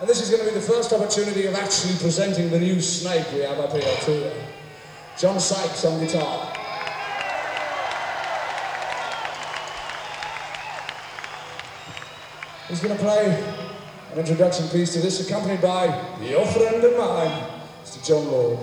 And this is going to be the first opportunity of actually presenting the new snake we have up here too. John Sykes on guitar. He's going to play an introduction piece to this, accompanied by your friend of mine, Mr. Jon Lord.